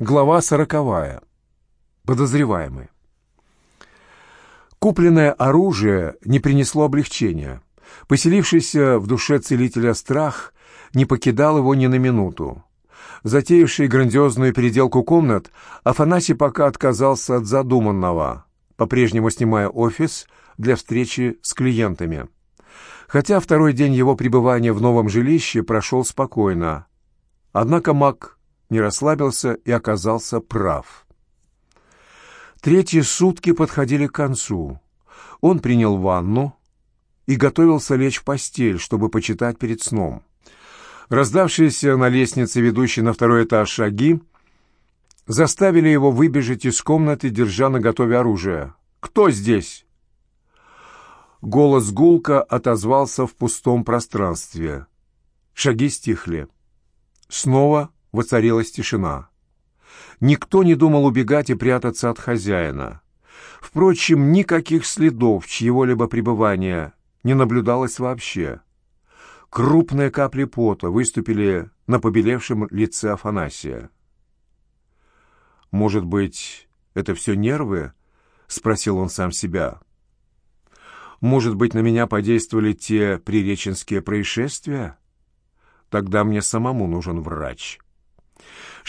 Глава сороковая. Подозреваемый. Купленное оружие не принесло облегчения. Поселившийся в душе целителя страх не покидал его ни на минуту. Затеявший грандиозную переделку комнат, Афанасий пока отказался от задуманного, по-прежнему снимая офис для встречи с клиентами. Хотя второй день его пребывания в новом жилище прошел спокойно. Однако маг не расслабился и оказался прав. Третьи сутки подходили к концу. Он принял ванну и готовился лечь в постель, чтобы почитать перед сном. Раздавшиеся на лестнице, ведущей на второй этаж шаги, заставили его выбежать из комнаты, держа на готове оружие. «Кто здесь?» Голос гулка отозвался в пустом пространстве. Шаги стихли. Снова воцарилась тишина. Никто не думал убегать и прятаться от хозяина. Впрочем, никаких следов чьего-либо пребывания не наблюдалось вообще. Крупные капли пота выступили на побелевшем лице Афанасия. «Может быть, это все нервы?» — спросил он сам себя. «Может быть, на меня подействовали те приреченские происшествия? Тогда мне самому нужен врач».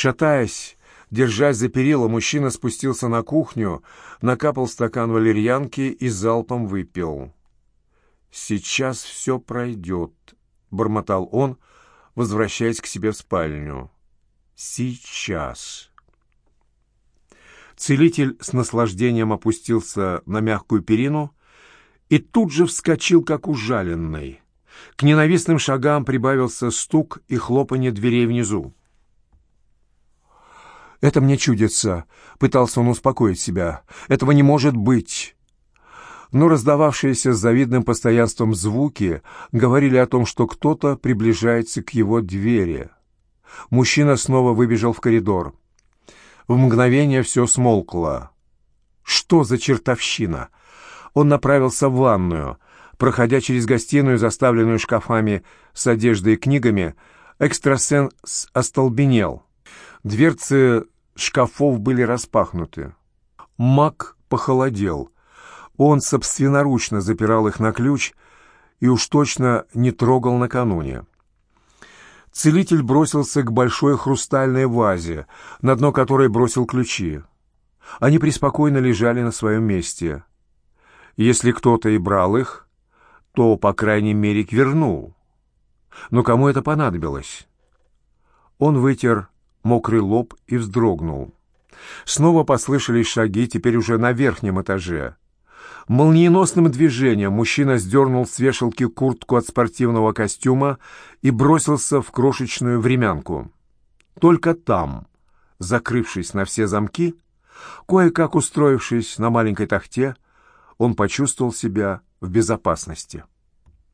Шатаясь, держась за перила, мужчина спустился на кухню, накапал стакан валерьянки и залпом выпил. «Сейчас все пройдет», — бормотал он, возвращаясь к себе в спальню. «Сейчас». Целитель с наслаждением опустился на мягкую перину и тут же вскочил, как ужаленный. К ненавистным шагам прибавился стук и хлопанье дверей внизу. «Это мне чудится», — пытался он успокоить себя. «Этого не может быть». Но раздававшиеся с завидным постоянством звуки говорили о том, что кто-то приближается к его двери. Мужчина снова выбежал в коридор. В мгновение все смолкло. «Что за чертовщина?» Он направился в ванную. Проходя через гостиную, заставленную шкафами с одеждой и книгами, экстрасенс остолбенел. Дверцы шкафов были распахнуты. Маг похолодел. Он собственноручно запирал их на ключ и уж точно не трогал накануне. Целитель бросился к большой хрустальной вазе, на дно которой бросил ключи. Они преспокойно лежали на своем месте. Если кто-то и брал их, то, по крайней мере, вернул. Но кому это понадобилось? Он вытер мокрый лоб и вздрогнул. Снова послышались шаги, теперь уже на верхнем этаже. Молниеносным движением мужчина сдернул с вешалки куртку от спортивного костюма и бросился в крошечную времянку. Только там, закрывшись на все замки, кое-как устроившись на маленькой тахте, он почувствовал себя в безопасности.